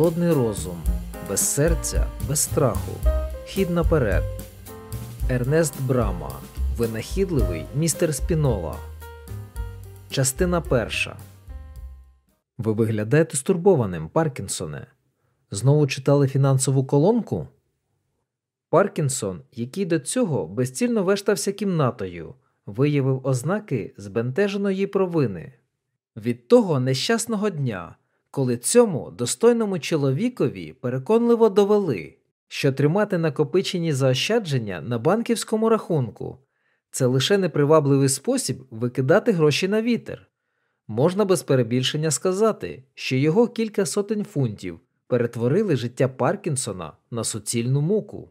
холодний розум, без серця, без страху, хід наперед. Ернест Брама, винахідливий містер Спінола. Частина перша. Ви виглядаєте стурбованим, Паркінсоне. Знову читали фінансову колонку? Паркінсон, який до цього безцільно вештався кімнатою, виявив ознаки збентеженої провини. Від того нещасного дня, коли цьому достойному чоловікові переконливо довели, що тримати накопичені заощадження на банківському рахунку це лише непривабливий спосіб викидати гроші на вітер. Можна без перебільшення сказати, що його кілька сотень фунтів перетворили життя Паркінсона на суцільну муку.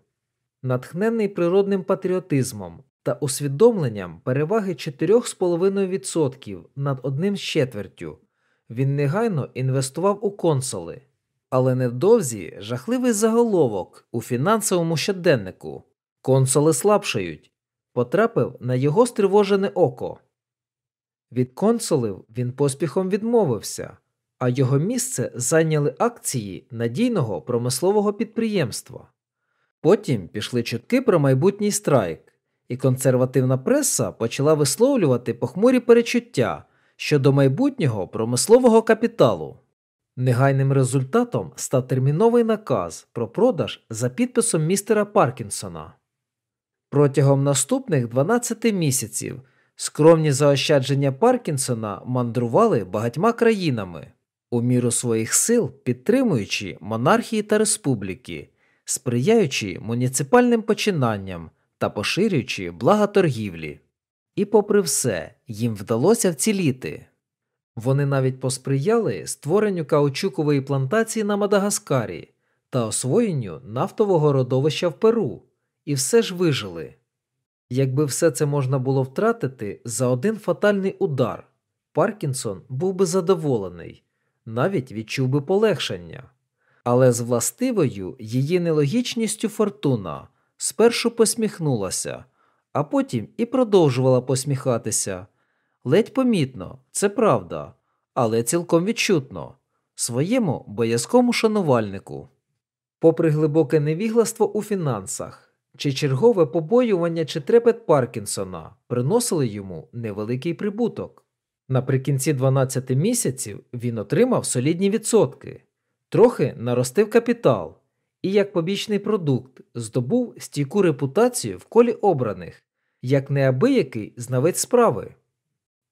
Натхнений природним патріотизмом та усвідомленням переваги 4,5% над одним з четвертю, він негайно інвестував у консоли, але невдовзі жахливий заголовок у фінансовому щоденнику консоли слабшають, потрапив на його стривожене око. Від консолів він поспіхом відмовився, а його місце зайняли акції надійного промислового підприємства. Потім пішли чутки про майбутній страйк, і консервативна преса почала висловлювати похмурі перечуття щодо майбутнього промислового капіталу. Негайним результатом став терміновий наказ про продаж за підписом містера Паркінсона. Протягом наступних 12 місяців скромні заощадження Паркінсона мандрували багатьма країнами, у міру своїх сил підтримуючи монархії та республіки, сприяючи муніципальним починанням та поширюючи блага торгівлі. І, попри все, їм вдалося вціліти. Вони навіть посприяли створенню каучукової плантації на Мадагаскарі та освоєнню нафтового родовища в Перу, і все ж вижили. Якби все це можна було втратити за один фатальний удар, Паркінсон був би задоволений, навіть відчув би полегшення. Але з властивою її нелогічністю фортуна спершу посміхнулася, а потім і продовжувала посміхатися. Ледь помітно, це правда, але цілком відчутно, своєму боязкому шанувальнику. Попри глибоке невігластво у фінансах, чи чергове побоювання чи трепет Паркінсона приносили йому невеликий прибуток. Наприкінці 12 місяців він отримав солідні відсотки, трохи наростив капітал і, як побічний продукт, здобув стійку репутацію в колі обраних, як неабиякий знавець справи.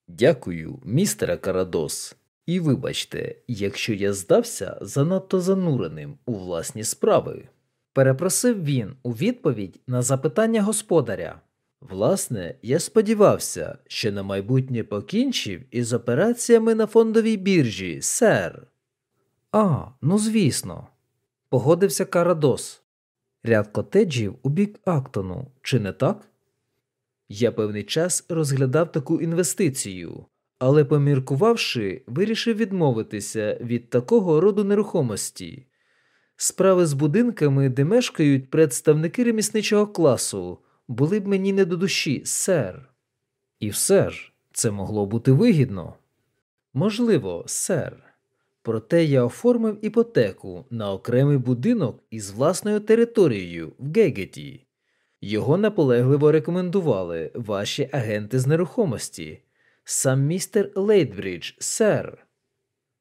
Дякую, містере Карадос, і вибачте, якщо я здався занадто зануреним у власні справи. Перепросив він у відповідь на запитання господаря. Власне, я сподівався, що на майбутнє покінчив із операціями на фондовій біржі, сер. А, ну звісно, погодився Карадос. Ряд котеджів у бік Актону, чи не так? Я певний час розглядав таку інвестицію, але, поміркувавши, вирішив відмовитися від такого роду нерухомості. Справи з будинками, де мешкають представники ремісничого класу, були б мені не до душі, сер. І все ж це могло бути вигідно. Можливо, сер. Проте я оформив іпотеку на окремий будинок із власною територією в Гегеті. Його наполегливо рекомендували ваші агенти з нерухомості, сам містер Лейтбридж, сер.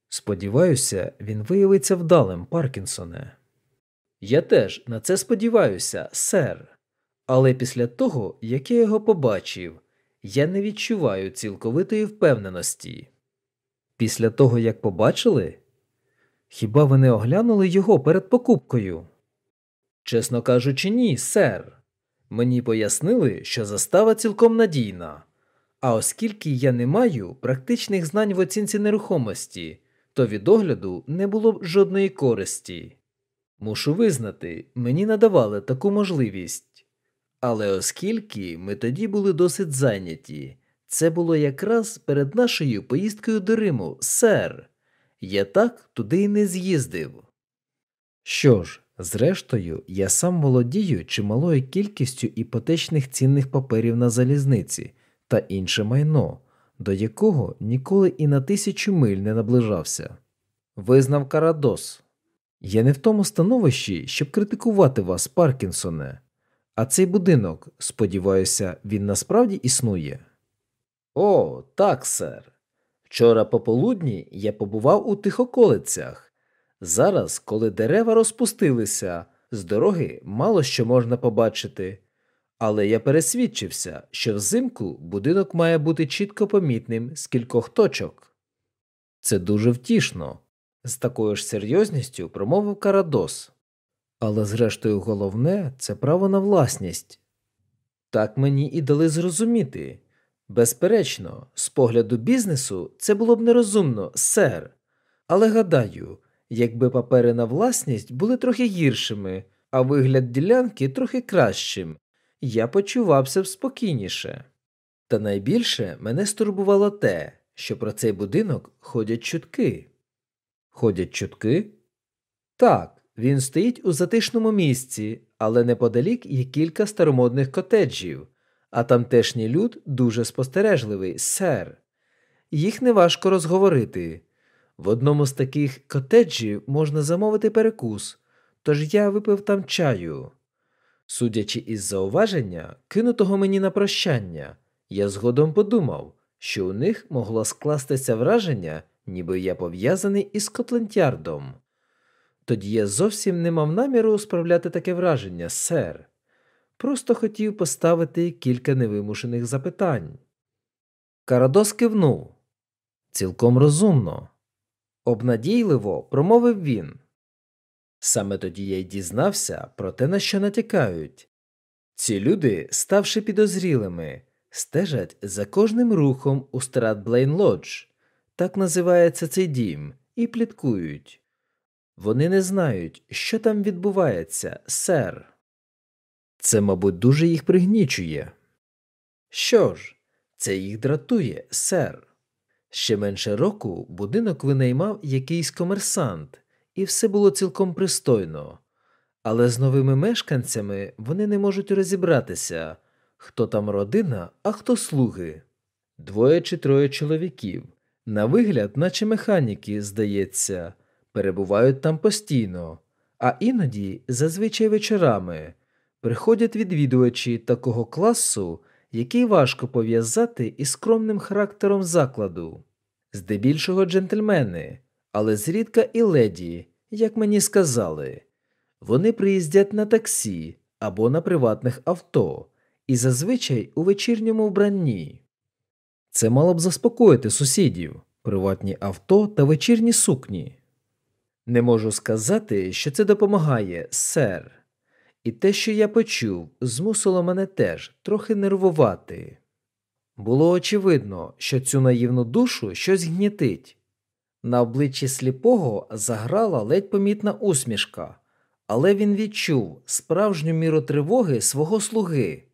Сподіваюся, він виявиться вдалим, Паркінсоне. Я теж на це сподіваюся, сер. Але після того, як я його побачив, я не відчуваю цілковитої впевненості. Після того, як побачили? Хіба ви не оглянули його перед покупкою? Чесно кажучи, ні, сер. Мені пояснили, що застава цілком надійна. А оскільки я не маю практичних знань в оцінці нерухомості, то від огляду не було б жодної користі. Мушу визнати, мені надавали таку можливість. Але оскільки ми тоді були досить зайняті, це було якраз перед нашою поїздкою до Риму, сер. Я так туди й не з'їздив. Що ж, зрештою, я сам володію чималою кількістю іпотечних цінних паперів на залізниці та інше майно, до якого ніколи і на тисячу миль не наближався. Визнав Карадос. Я не в тому становищі, щоб критикувати вас, Паркінсоне. А цей будинок, сподіваюся, він насправді існує. О, так, сер. Вчора пополудні я побував у тих околицях. Зараз, коли дерева розпустилися, з дороги мало що можна побачити. Але я пересвідчився, що взимку будинок має бути чітко помітним з кількох точок. Це дуже втішно, з такою ж серйозністю промовив Карадос. Але, зрештою, головне це право на власність. Так мені і дали зрозуміти. Безперечно, з погляду бізнесу це було б нерозумно, сер. Але гадаю, якби папери на власність були трохи гіршими, а вигляд ділянки трохи кращим, я почувався б спокійніше. Та найбільше мене стурбувало те, що про цей будинок ходять чутки. Ходять чутки? Так, він стоїть у затишному місці, але неподалік є кілька старомодних котеджів, а тамтешній люд дуже спостережливий, сер. Їх неважко розговорити. В одному з таких котеджів можна замовити перекус, тож я випив там чаю. Судячи із зауваження, кинутого мені на прощання, я згодом подумав, що у них могло скластися враження, ніби я пов'язаний із Скотланд-Ярдом. Тоді я зовсім не мав наміру справляти таке враження, сер. Просто хотів поставити кілька невимушених запитань. Карадос кивнув. Цілком розумно. Обнадійливо промовив він. Саме тоді я й дізнався про те, на що натякають. Ці люди, ставши підозрілими, стежать за кожним рухом у Стратбейн Лодж, так називається цей дім, і пліткують. Вони не знають, що там відбувається, сер. Це, мабуть, дуже їх пригнічує. Що ж, це їх дратує, сер. Ще менше року будинок винаймав якийсь комерсант, і все було цілком пристойно, але з новими мешканцями вони не можуть розібратися, хто там родина, а хто слуги. Двоє чи троє чоловіків. На вигляд, наче механіки, здається, перебувають там постійно, а іноді, зазвичай вечорами, приходять відвідувачі такого класу, який важко пов'язати із скромним характером закладу, здебільшого джентльмени, але зрідка і леді, як мені сказали, вони приїздять на таксі або на приватних авто і зазвичай у вечірньому вбранні. Це мало б заспокоїти сусідів, приватні авто та вечірні сукні. Не можу сказати, що це допомагає, сер, і те, що я почув, змусило мене теж трохи нервувати. Було очевидно, що цю наївну душу щось гнітить. На обличчі сліпого заграла ледь помітна усмішка, але він відчув справжню міру тривоги свого слуги.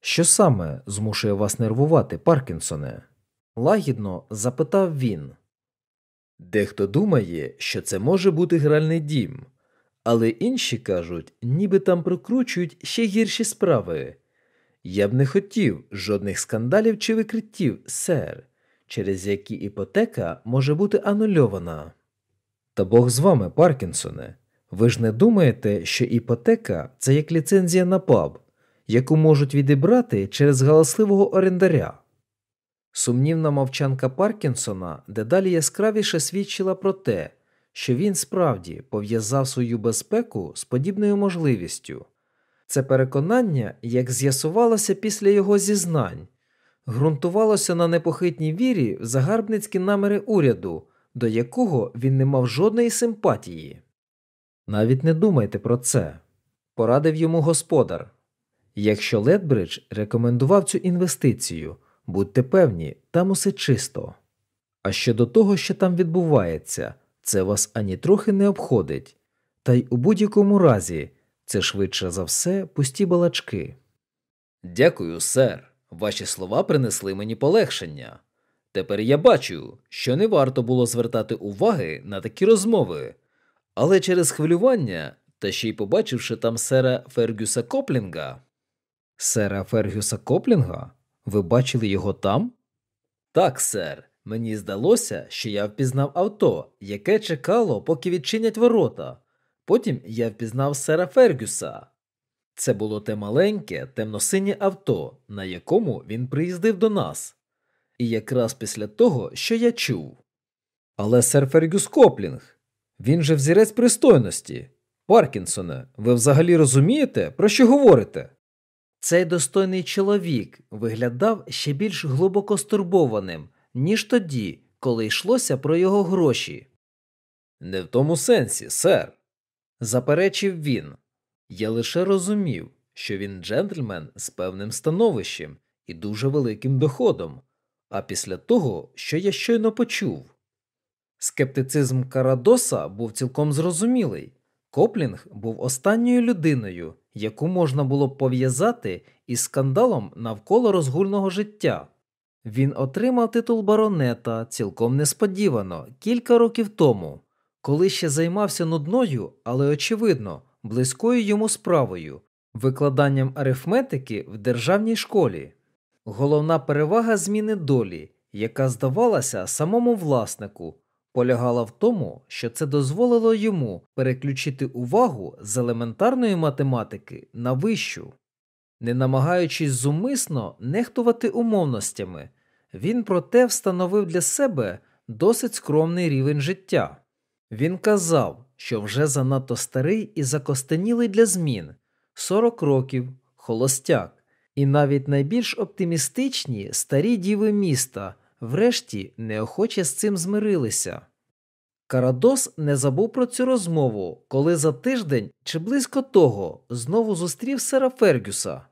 Що саме змушує вас нервувати, Паркінсоне? лагідно запитав він. Дехто думає, що це може бути гральний дім, але інші кажуть, ніби там прокручують ще гірші справи. Я б не хотів жодних скандалів чи викриттів, сер, через які іпотека може бути анульована. Та Бог з вами, Паркінсоне, ви ж не думаєте, що іпотека це як ліцензія на паб, яку можуть відібрати через галасливого орендаря. Сумнівна мовчанка Паркінсона дедалі яскравіше свідчила про те, що він справді пов'язав свою безпеку з подібною можливістю. Це переконання, як з'ясувалося після його зізнань, ґрунтувалося на непохитній вірі в загарбницькі наміри уряду, до якого він не мав жодної симпатії. Навіть не думайте про це, порадив йому господар. Якщо Ледбридж рекомендував цю інвестицію, будьте певні, там усе чисто. А щодо того, що там відбувається, це вас ані трохи не обходить, та й у будь-якому разі це швидше за все пусті балачки. Дякую, сер. Ваші слова принесли мені полегшення. Тепер я бачу, що не варто було звертати уваги на такі розмови, але через хвилювання, та ще й побачивши там сера Фергюса Коплінга. Сера Фергюса Коплінга? Ви бачили його там? Так, сер. Мені здалося, що я впізнав авто, яке чекало, поки відчинять ворота. Потім я впізнав сера Фергюса. Це було те маленьке, темно-синє авто, на якому він приїздив до нас. І якраз після того, що я чув. Але сер Фергюс Коплінг, він же взірець пристойності. Паркінсоне, ви взагалі розумієте, про що говорите? Цей достойний чоловік виглядав ще більш глибоко стурбованим, ніж тоді, коли йшлося про його гроші. Не в тому сенсі, сер, заперечив він. Я лише розумів, що він джентльмен з певним становищем і дуже великим доходом, а після того, що я щойно почув. Скептицизм Карадоса був цілком зрозумілий. Коплінг був останньою людиною, яку можна було пов'язати із скандалом навколо розгульного життя. Він отримав титул баронета цілком несподівано кілька років тому, коли ще займався нудною, але очевидно, близькою йому справою викладанням арифметики в державній школі. Головна перевага зміни долі, яка здавалася самому власнику, полягала в тому, що це дозволило йому переключити увагу з елементарної математики на вищу. Не намагаючись зумисно нехтувати умовностями, він проте встановив для себе досить скромний рівень життя. Він казав, що вже занадто старий і закостенілий для змін 40 років, холостяк, і навіть найбільш оптимістичні старі діви міста врешті неохоче з цим змирилися. Карадос не забув про цю розмову, коли за тиждень чи близько того знову зустрів сера Фергюса.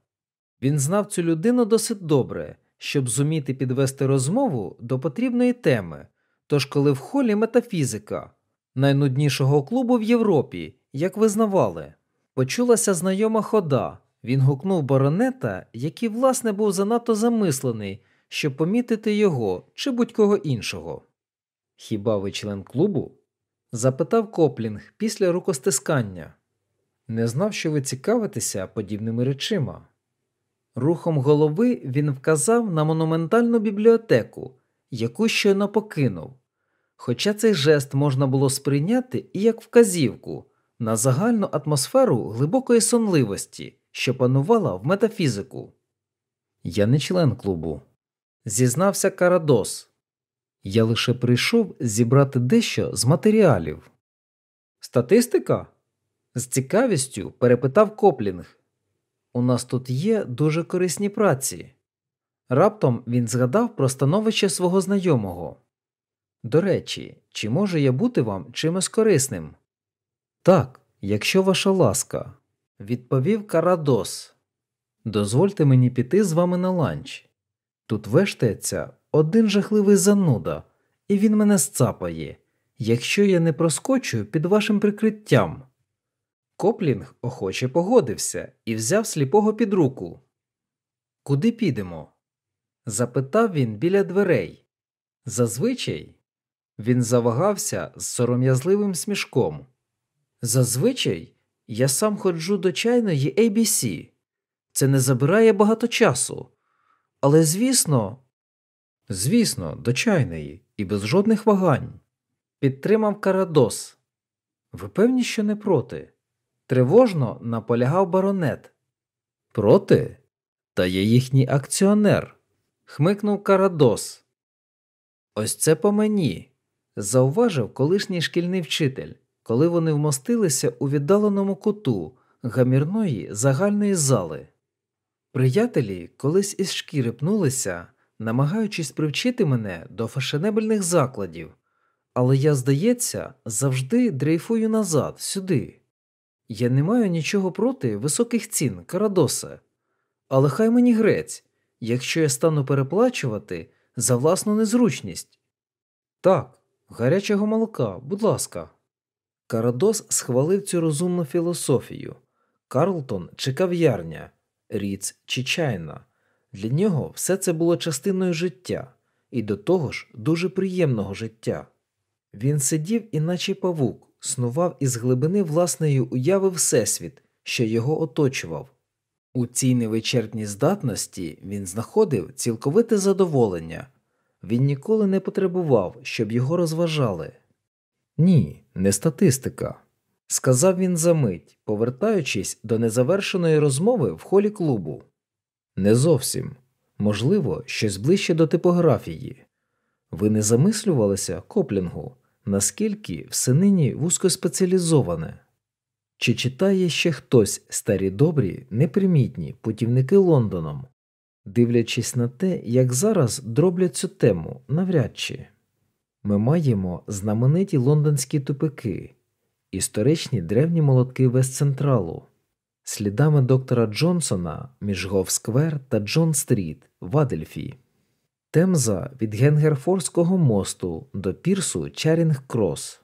Він знав цю людину досить добре, щоб зуміти підвести розмову до потрібної теми. Тож, коли в холі метафізика, найнуднішого клубу в Європі, як визнавали, почулася знайома хода, він гукнув баронета, який, власне, був занадто замислений, щоб помітити його чи будь-кого іншого. Хіба ви член клубу? запитав Коплінг після рукостискання. Не знав, що ви цікавитеся подібними речима. Рухом голови він вказав на монументальну бібліотеку, яку щойно покинув. Хоча цей жест можна було сприйняти і як вказівку на загальну атмосферу глибокої сонливості, що панувала в метафізику. Я не член клубу, зізнався Карадос. Я лише прийшов зібрати дещо з матеріалів. Статистика? з цікавістю перепитав Коплінг. У нас тут є дуже корисні праці. Раптом він згадав про становище свого знайомого. До речі, чи можу я бути вам чимось корисним? Так, якщо ваша ласка, відповів Карадос. Дозвольте мені піти з вами на ланч. Тут вештається один жахливий зануда, і він мене сцапає, якщо я не проскочу під вашим прикриттям. Коплінг охоче погодився і взяв сліпого під руку. Куди підемо? запитав він біля дверей. Зазвичай він завагався з сором'язливим смішком. Зазвичай я сам ходжу до чайної ABC. Це не забирає багато часу. Але звісно, звісно, до чайної і без жодних вагань. Підтримав Карадос. Ви певні, що не проти? Тривожно наполягав баронет. Проти? Та я їхній акціонер. хмикнув Карадос. Ось це по мені, зауважив колишній шкільний вчитель, коли вони вмостилися у віддаленому куту гамірної загальної зали. Приятелі колись із шкіри пнулися, намагаючись привчити мене до фашенебельних закладів, але я, здається, завжди дрейфую назад, сюди. Я не маю нічого проти високих цін, Карадосе, але хай мені грець, якщо я стану переплачувати за власну незручність. Так, гарячого молока, будь ласка. Карадос схвалив цю розумну філософію. Карлтон чи кав'ярня, Ріц чи чайна. Для нього все це було частиною життя, і до того ж дуже приємного життя. Він сидів, іначе павук, снував із глибини власної уяви Всесвіт, що його оточував. У цій невичерпній здатності він знаходив цілковите задоволення, Він ніколи не потребував, щоб його розважали. Ні, не статистика, сказав він за мить, повертаючись до незавершеної розмови в холі клубу. Не зовсім, можливо, щось ближче до типографії. Ви не замислювалися, Коплінгу, наскільки все нині вузькоспеціалізоване? Чи читає ще хтось старі добрі, непримітні путівники Лондоном, дивлячись на те, як зараз дроблять цю тему навряд чи ми маємо знамениті лондонські тупики, історичні древні молотки Вестцентралу, слідами доктора Джонсона між Говсквер та Джон Стріт в Адельфі, Темза від Генгерфорського мосту до пірсу Чарінг Крос,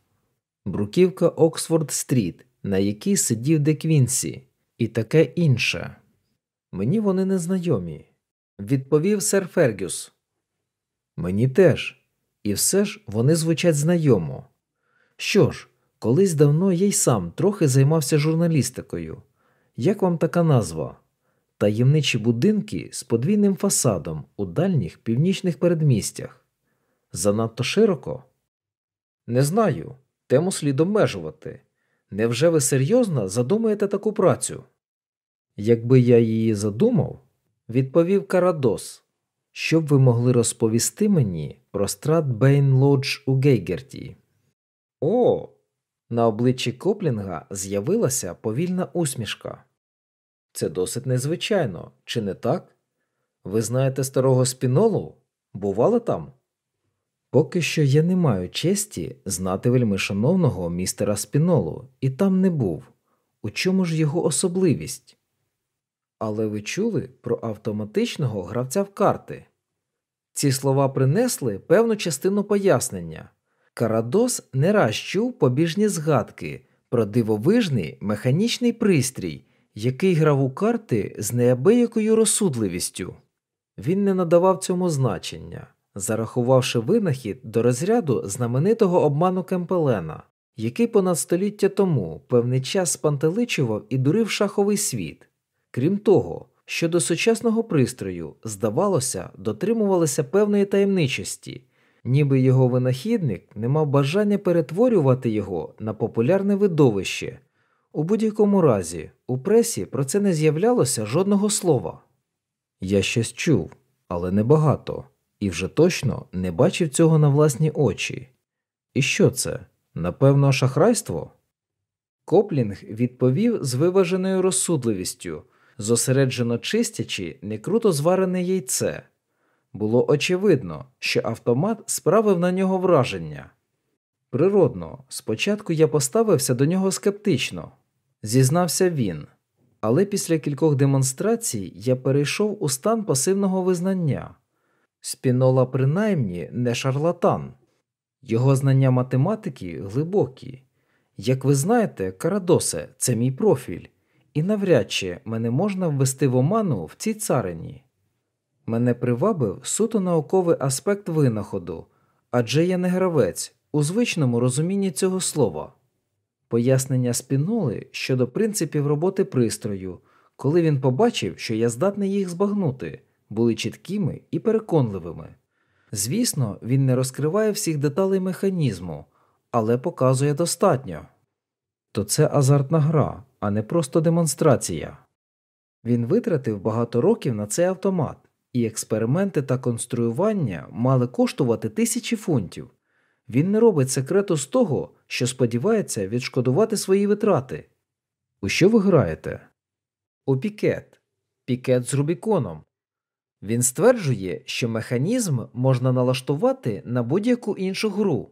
Бруківка Оксфорд Стріт, на якій сидів Де Квінсі, і таке інше. Мені вони не знайомі, відповів сер Фергюс. Мені теж, і все ж вони звучать знайомо. Що ж, колись давно я й сам трохи займався журналістикою. Як вам така назва? Таємничі будинки з подвійним фасадом у дальніх північних передмістях. Занадто широко? Не знаю. Тему слід обмежувати. Невже ви серйозно задумаєте таку працю? Якби я її задумав, відповів Карадос, що б ви могли розповісти мені про Стратбейн Лодж у Гайгейті? О, на обличчі Коплінга з'явилася повільна усмішка. Це досить незвичайно, чи не так? Ви знаєте старого спінолу? Бували там? Поки що я не маю честі знати вельми шановного містера Спінолу, і там не був. У чому ж його особливість? Але ви чули про автоматичного гравця в карти? Ці слова принесли певну частину пояснення. Карадос не раз чув побіжні згадки про дивовижний механічний пристрій, який грав у карти з неабиякою розсудливістю. Він не надавав цьому значення, зарахувавши винахід до розряду знаменитого обману Кемпелена, який понад століття тому певний час спантеличував і дурив шаховий світ. Крім того, щодо сучасного пристрою, здавалося, дотримувалися певної таємничості, ніби його винахідник не мав бажання перетворювати його на популярне видовище. У будь-якому разі, у пресі про це не з'являлося жодного слова. Я щось чув, але небагато, і вже точно не бачив цього на власні очі. І що це? Напевно, шахрайство? Коплінг відповів з виваженою розсудливістю, зосереджено чистячи некруто зварене яйце. Було очевидно, що автомат справив на нього враження. Природно, спочатку я поставився до нього скептично, зізнався він, але після кількох демонстрацій я перейшов у стан пасивного визнання. Спінола, принаймні, не шарлатан, його знання математики глибокі. Як ви знаєте, Карадосе, це мій профіль, і навряд чи мене можна ввести в оману в цій царині. Мене привабив суто науковий аспект винаходу, адже я не гравець у звичному розумінні цього слова. Пояснення спіноли щодо принципів роботи пристрою, коли він побачив, що я здатний їх збагнути, були чіткими і переконливими. Звісно, він не розкриває всіх деталей механізму, але показує достатньо. То це азартна гра, а не просто демонстрація. Він витратив багато років на цей автомат, і експерименти та конструювання мали коштувати тисячі фунтів. Він не робить секрету з того, що сподівається відшкодувати свої витрати. У що ви граєте? У пікет. Пікет з Рубіконом. Він стверджує, що механізм можна налаштувати на будь-яку іншу гру.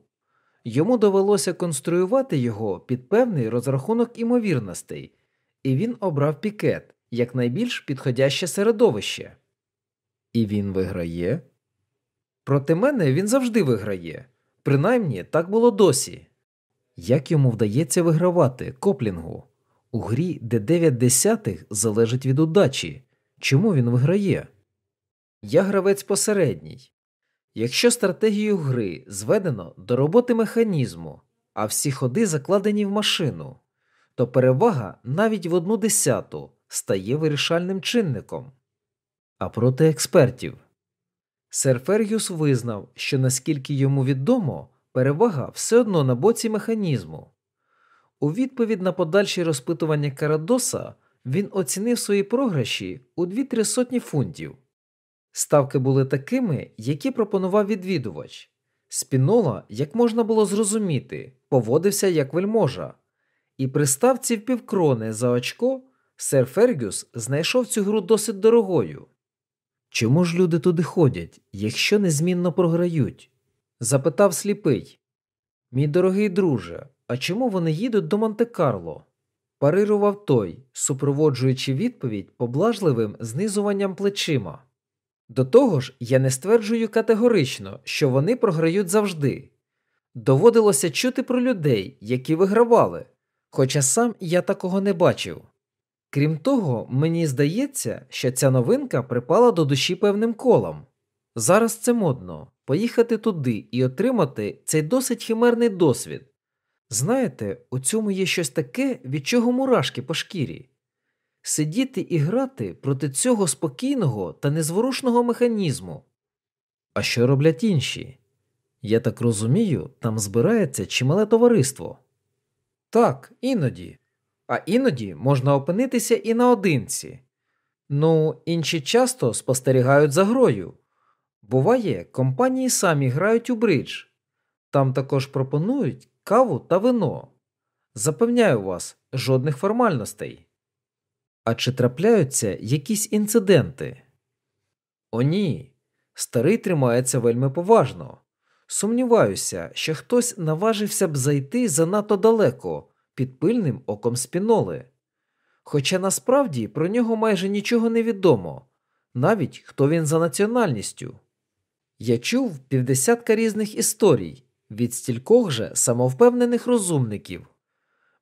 Йому довелося конструювати його під певний розрахунок імовірностей, і він обрав пікет як найбільш підходяще середовище. І він виграє. Проти мене він завжди виграє. Принаймні так було досі. Як йому вдається вигравати коплінгу у грі, де 9 десятих залежить від удачі? Чому він виграє? Я гравець посередній. Якщо стратегію гри зведено до роботи механізму, а всі ходи закладені в машину, то перевага навіть в одну десяту стає вирішальним чинником. А проти експертів Сер Фергюс визнав, що наскільки йому відомо, перевага все одно на боці механізму. У відповідь на подальші розпитування Карадоса він оцінив свої програші у 2-3 сотні фунтів. Ставки були такими, які пропонував відвідувач. Спінола, як можна було зрозуміти, поводився як вельможа, і при ставці в півкрони за очко сер Фергюс знайшов цю гру досить дорогою. Чому ж люди туди ходять, якщо незмінно програють? запитав сліпий. Мій дорогий друже, а чому вони їдуть до Монте-Карло? парирував той, супроводжуючи відповідь поблажливим знизуванням плечима. До того ж, я не стверджую категорично, що вони програють завжди. Доводилося чути про людей, які вигравали, хоча сам я такого не бачив. Крім того, мені здається, що ця новинка припала до душі певним колом. Зараз це модно поїхати туди і отримати цей досить химерний досвід. Знаєте, у цьому є щось таке, від чого мурашки по шкірі. Сидіти і грати проти цього спокійного та незворушного механізму. А що роблять інші? Я так розумію, там збирається чимале товариство. Так, іноді. А іноді можна опинитися і наодинці. Ну, інші часто спостерігають за грою. Буває, компанії самі грають у бридж. Там також пропонують каву та вино. Запевняю вас, жодних формальностей. А чи трапляються якісь інциденти? О, ні. Старий тримається вельми поважно. Сумніваюся, що хтось наважився б зайти занадто далеко під пильним оком спіноли. Хоча насправді про нього майже нічого не відомо, навіть хто він за національністю. Я чув півдесятка різних історій від стількох же самовпевнених розумників.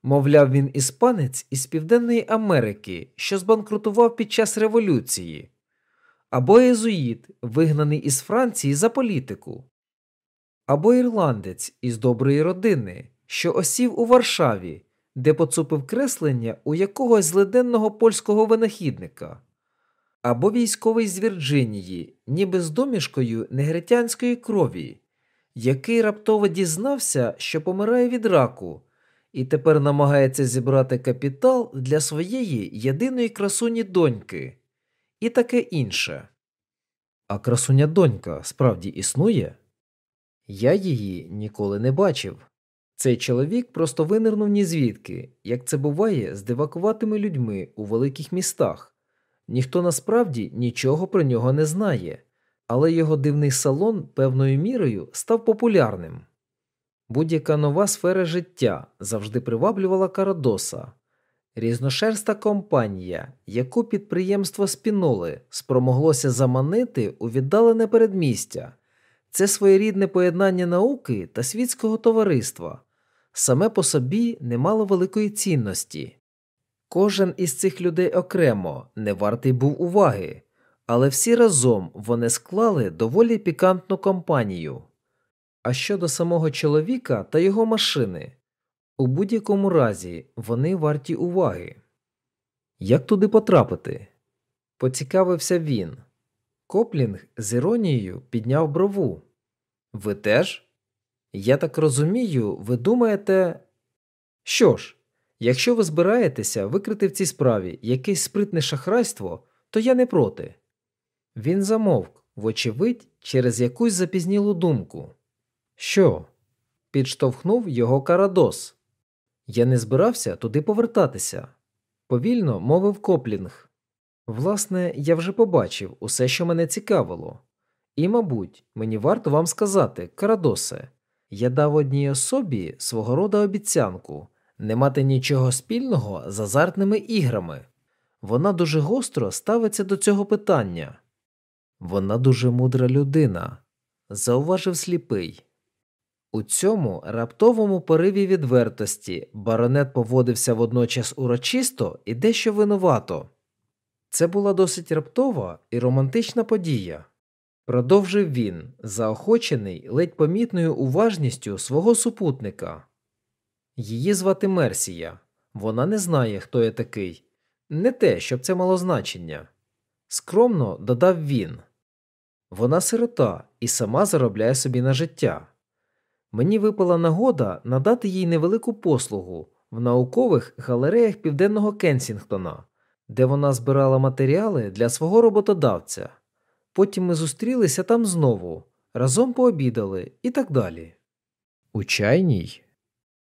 Мовляв, він іспанець із Південної Америки, що збанкрутував під час революції, або єзуїт, вигнаний із Франції за політику, або ірландець із доброї родини, що осів у Варшаві, де поцупив креслення у якогось злиденного польського винахідника, або військовий з Вірджинії, ніби з домішкою негритянської крові, який раптово дізнався, що помирає від раку, і тепер намагається зібрати капітал для своєї єдиної красуні доньки, і таке інше. А красуня донька справді існує? Я її ніколи не бачив. Цей чоловік просто винирнув ні звідки, як це буває з дивакуватими людьми у великих містах. Ніхто насправді нічого про нього не знає, але його дивний салон певною мірою став популярним. Будь-яка нова сфера життя завжди приваблювала Карадоса. Різношерста компанія, яку підприємство спіноли спромоглося заманити у віддалене передмістя, це своєрідне поєднання науки та світського товариства, саме по собі не мало великої цінності. Кожен із цих людей окремо не вартий був уваги, але всі разом вони склали доволі пікантну компанію. А щодо самого чоловіка та його машини, у будь-якому разі вони варті уваги. Як туди потрапити? Поцікавився він. Коплінг з іронією підняв брову. Ви теж? Я так розумію, ви думаєте. Що ж, якщо ви збираєтеся викрити в цій справі якесь спритне шахрайство, то я не проти. Він замовк, вочевидь, через якусь запізнілу думку. Що? Підштовхнув його Карадос. Я не збирався туди повертатися. Повільно мовив Коплінг. Власне, я вже побачив усе, що мене цікавило. І, мабуть, мені варто вам сказати, Карадосе, я дав одній особі свого рода обіцянку не мати нічого спільного з азартними іграми. Вона дуже гостро ставиться до цього питання. Вона дуже мудра людина, зауважив сліпий. У цьому раптовому пориві відвертості баронет поводився водночас урочисто і дещо винувато. Це була досить раптова і романтична подія, продовжив він, заохочений ледь помітною уважністю свого супутника. Її звати Мерсія, вона не знає, хто я такий, не те, щоб це мало значення. Скромно додав він. Вона сирота і сама заробляє собі на життя. Мені випала нагода надати їй невелику послугу в наукових галереях Південного Кенсінгтона, де вона збирала матеріали для свого роботодавця. Потім ми зустрілися там знову, разом пообідали і так далі. У чайній?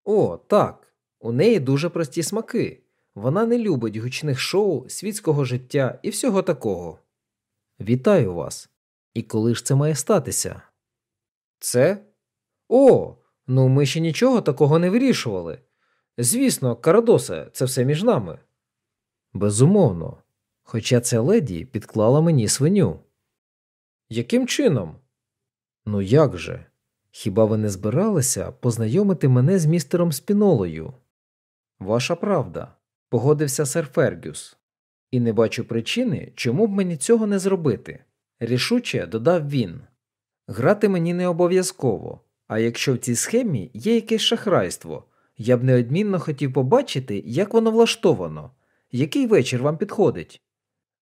О, так. У неї дуже прості смаки. Вона не любить гучних шоу, світського життя і всього такого. Вітаю вас. І коли ж це має статися? Це? О, ну ми ще нічого такого не вирішували. Звісно, Карадосе, це все між нами. Безумовно. Хоча ця леді підклала мені свиню. Яким чином? Ну як же? Хіба ви не збиралися познайомити мене з містером Спінолою? Ваша правда, погодився сер Фергюс, і не бачу причини, чому б мені цього не зробити. Рішуче додав він. Грати мені не обов'язково, а якщо в цій схемі є якесь шахрайство, я б неодмінно хотів побачити, як воно влаштовано, який вечір вам підходить.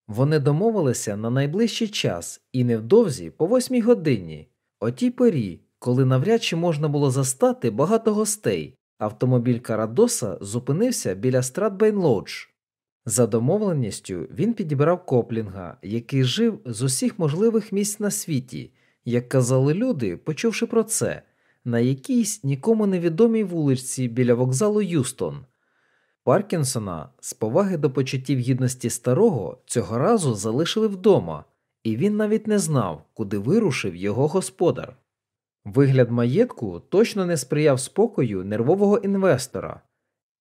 Вони домовилися на найближчий час і невдовзі по восьмій годині, о тій порі, коли навряд чи можна було застати багато гостей, автомобіль Карадоса зупинився біля Стратбейн Лодж. За домовленістю він підібрав Коплінга, який жив з усіх можливих місць на світі, як казали люди, почувши про це, на якійсь нікому невідомій вулиці біля вокзалу Юстон. Паркінсона з поваги до почуттів гідності старого цього разу залишили вдома, і він навіть не знав, куди вирушив його господар. Вигляд маєтку точно не сприяв спокою нервового інвестора.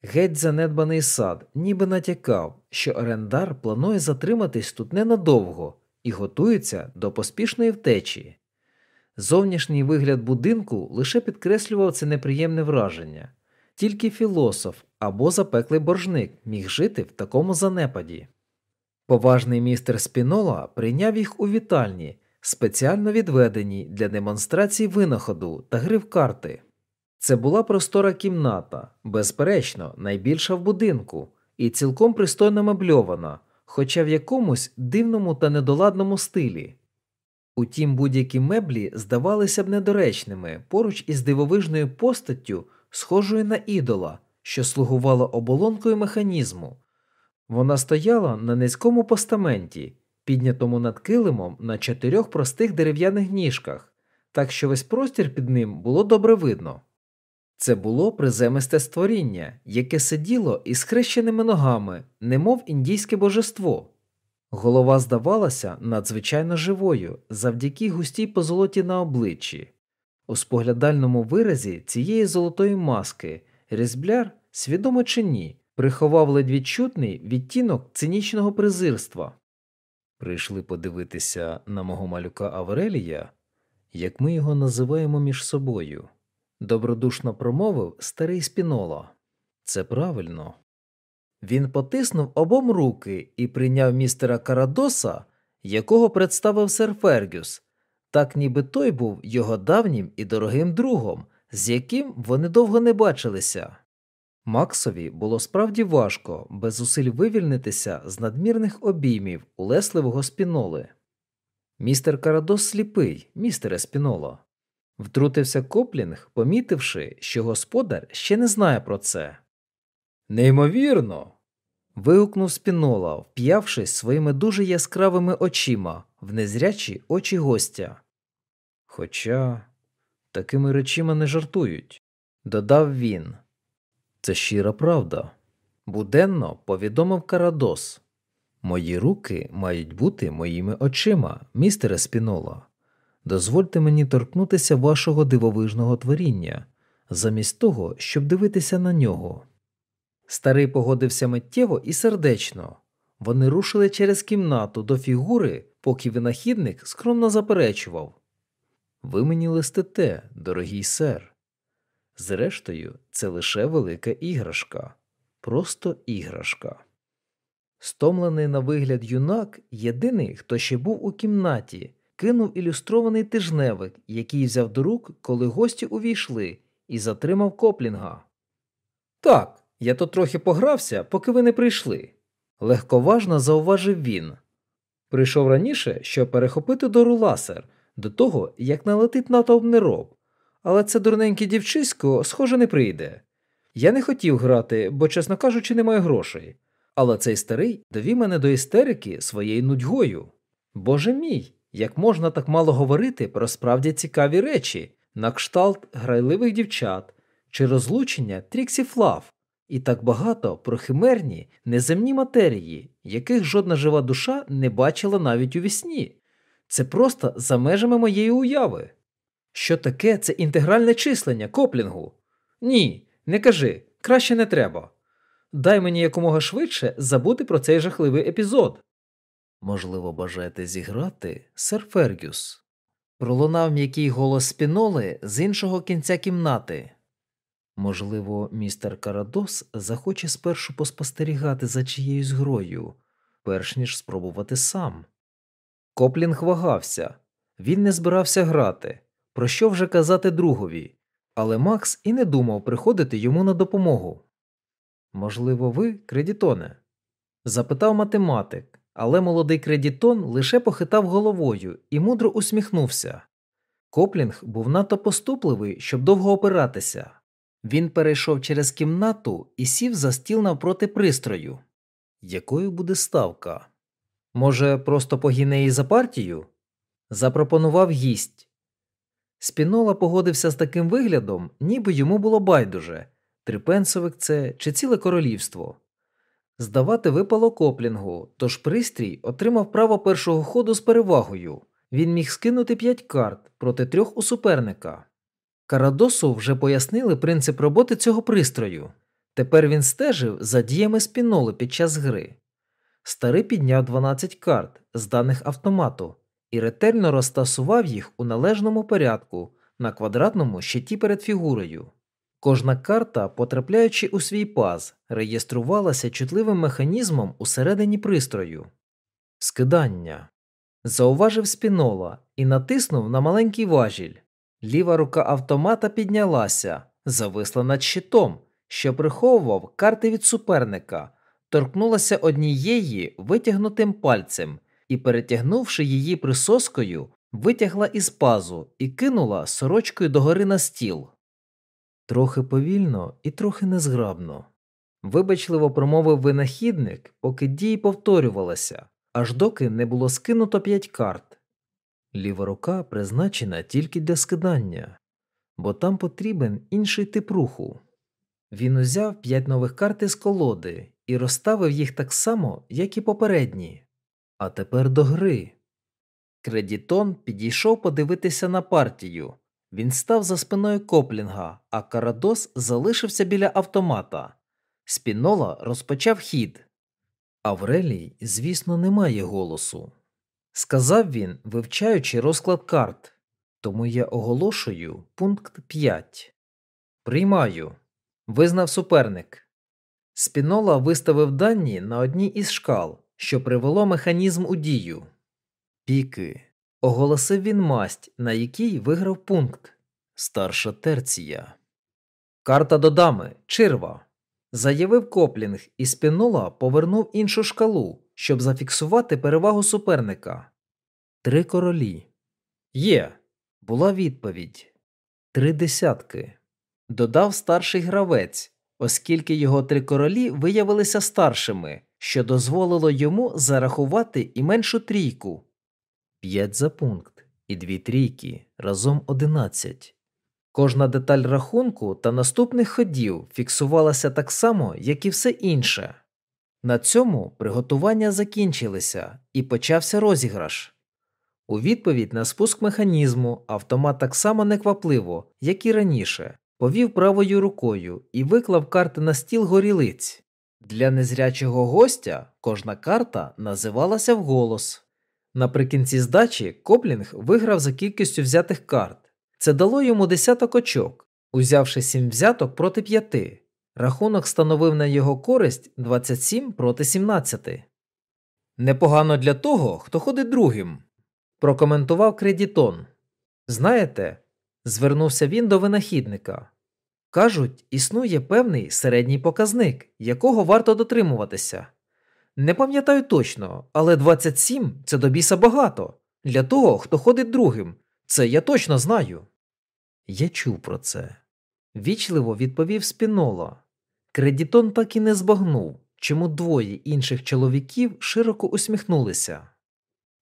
Геть занедбаний сад ніби натякав, що орендар планує затриматись тут ненадовго і готується до поспішної втечі. Зовнішній вигляд будинку лише підкреслював це неприємне враження, тільки філософ або запеклий боржник міг жити в такому занепаді. Поважний містер Спінола прийняв їх у вітальні, спеціально відведеній для демонстрації винаходу та гри в карти. Це була простора кімната, безперечно, найбільша в будинку, і цілком пристойно мебльована, хоча в якомусь дивному та недоладному стилі. Утім, будь-які меблі здавалися б недоречними поруч із дивовижною постаттю, схожою на ідола, що слугувала оболонкою механізму. Вона стояла на низькому постаменті, піднятому над килимом на чотирьох простих дерев'яних ніжках, так що весь простір під ним було добре видно. Це було приземисте створіння, яке сиділо із хрещеними ногами, немов індійське божество. Голова здавалася надзвичайно живою завдяки густій позолоті на обличчі. У споглядальному виразі цієї золотої маски різбляр, свідомо чи ні, приховав ледь відчутний відтінок цинічного презирства. Прийшли подивитися на мого малюка Аврелія, як ми його називаємо між собою, добродушно промовив старий спіноло. Це правильно. Він потиснув обом руки і прийняв містера Карадоса, якого представив сер Фергюс, так ніби той був його давнім і дорогим другом, з яким вони довго не бачилися. Максові було справді важко без зусиль вивільнитися з надмірних обіймів улесливого спіноли. Містер Карадос сліпий, містере спіноло. Втрутився Коплінг, помітивши, що господар ще не знає про це. Неймовірно. вигукнув спінола, вп'явшись своїми дуже яскравими очима в незрячі очі гостя. Хоча такими речима не жартують, додав він. Це щира правда. Буденно повідомив Карадос. Мої руки мають бути моїми очима, містере Спінола. Дозвольте мені торкнутися вашого дивовижного творіння, замість того, щоб дивитися на нього. Старий погодився миттєво і сердечно. Вони рушили через кімнату до фігури, поки винахідник скромно заперечував Ви мені листите, дорогий сер. Зрештою, це лише велика іграшка, просто іграшка. Стомлений на вигляд юнак, єдиний, хто ще був у кімнаті, кинув ілюстрований тижневик, який взяв до рук, коли гості увійшли, і затримав коплінга. Так, я тут трохи погрався, поки ви не прийшли, легковажно зауважив він. Прийшов раніше, щоб перехопити дору ласер до того, як налетить натовп нероб. Але це дурненьке дівчисько, схоже, не прийде. Я не хотів грати, бо, чесно кажучи, немає грошей. Але цей старий довів мене до істерики своєю нудьгою. Боже мій, як можна так мало говорити про справді цікаві речі, на кшталт грайливих дівчат чи розлучення Тріксі Флав, і так багато про химерні неземні матерії, яких жодна жива душа не бачила навіть у вісні. Це просто за межами моєї уяви. Що таке це інтегральне числення коплінгу? Ні, не кажи, краще не треба. Дай мені якомога швидше забути про цей жахливий епізод. Можливо, бажаєте зіграти, сер Фергюс. Пролунав м'який голос спіноли з іншого кінця кімнати. Можливо, містер Карадос захоче спершу поспостерігати за чиєюсь грою, перш ніж спробувати сам. Коплінг вагався, він не збирався грати, про що вже казати другові, але Макс і не думав приходити йому на допомогу. Можливо, ви, кредітоне? запитав математик, але молодий кредітон лише похитав головою і мудро усміхнувся. Коплінг був надто поступливий, щоб довго опиратися. Він перейшов через кімнату і сів за стіл навпроти пристрою. Якою буде ставка? Може, просто погіне її за партію? Запропонував гість. Спінола погодився з таким виглядом, ніби йому було байдуже трипенсовик це чи ціле королівство. Здавати випало коплінгу, тож пристрій отримав право першого ходу з перевагою. Він міг скинути п'ять карт проти трьох у суперника. Карадосу вже пояснили принцип роботи цього пристрою. Тепер він стежив за діями спіноли під час гри. Старий підняв 12 карт з даних автомату і ретельно розтасував їх у належному порядку на квадратному щиті перед фігурою. Кожна карта, потрапляючи у свій паз, реєструвалася чутливим механізмом усередині пристрою. Скидання. Зауважив спінола і натиснув на маленький важіль. Ліва рука автомата піднялася, зависла над щитом, що приховував карти від суперника, торкнулася однієї витягнутим пальцем і, перетягнувши її присоскою, витягла із пазу і кинула сорочкою догори на стіл. Трохи повільно і трохи незграбно. Вибачливо промовив винахідник, поки дії повторювалися, аж доки не було скинуто п'ять карт. Ліва рука призначена тільки для скидання, бо там потрібен інший тип руху. Він узяв п'ять нових карт із колоди і розставив їх так само, як і попередні. А тепер до гри. Кредітон підійшов подивитися на партію. Він став за спиною Коплінга, а Карадос залишився біля автомата. Спінола розпочав хід. Аврелій, звісно, не має голосу. Сказав він, вивчаючи розклад карт. Тому я оголошую пункт 5. Приймаю. Визнав суперник. Спінола виставив дані на одній із шкал, що привело механізм у дію. Піки. Оголосив він масть, на якій виграв пункт Старша терція. Карта до дами Чирва. Заявив Коплінг, і спінола повернув іншу шкалу, щоб зафіксувати перевагу суперника. Три королі. Є. Була відповідь. Три десятки. Додав старший гравець, оскільки його три королі виявилися старшими, що дозволило йому зарахувати і меншу трійку. П'ять за пункт і дві трійки разом одинадцять. Кожна деталь рахунку та наступних ходів фіксувалася так само, як і все інше. На цьому приготування закінчилися і почався розіграш. У відповідь на спуск механізму автомат так само неквапливо, як і раніше, повів правою рукою і виклав карти на стіл горілиць. Для незрячого гостя кожна карта називалася вголос. Наприкінці здачі Коплінг виграв за кількістю взятих карт. Це дало йому десяток очок, узявши сім взяток проти п'яти. Рахунок становив на його користь 27 проти 17. Непогано для того, хто ходить другим, прокоментував кредітон. Знаєте, звернувся він до винахідника. Кажуть, існує певний середній показник, якого варто дотримуватися. Не пам'ятаю точно, але 27 це до біса багато. Для того, хто ходить другим. Це я точно знаю. Я чув про це. Вічливо відповів Спінола. Кредітон так і не збагнув, чому двоє інших чоловіків широко усміхнулися.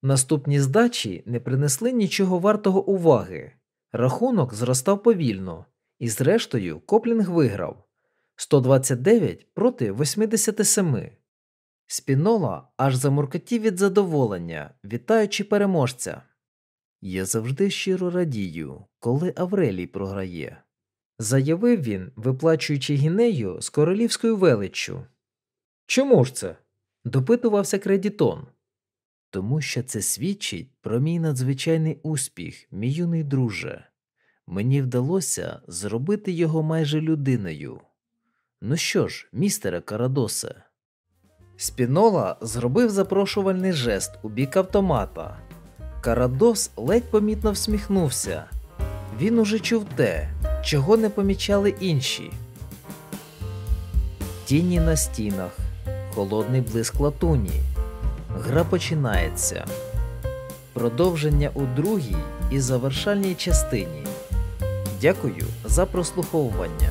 Наступні здачі не принесли нічого вартого уваги. Рахунок зростав повільно, і зрештою Коплінг виграв 129 проти 87. Спінола аж замуркотів від задоволення, вітаючи переможця. Я завжди щиро радію, коли Аврелій програє, заявив він, виплачуючи гінею з королівською величчю. Чому ж це? допитувався кредітон. Тому що це свідчить про мій надзвичайний успіх, мій юний друже. Мені вдалося зробити його майже людиною. Ну що ж, містере Карадосе. Спінола зробив запрошувальний жест у бік автомата. Карадос ледь помітно всміхнувся. Він уже чув те, чого не помічали інші. Тіні на стінах, холодний блиск латуні. Гра починається. Продовження у другій і завершальній частині. Дякую за прослуховування.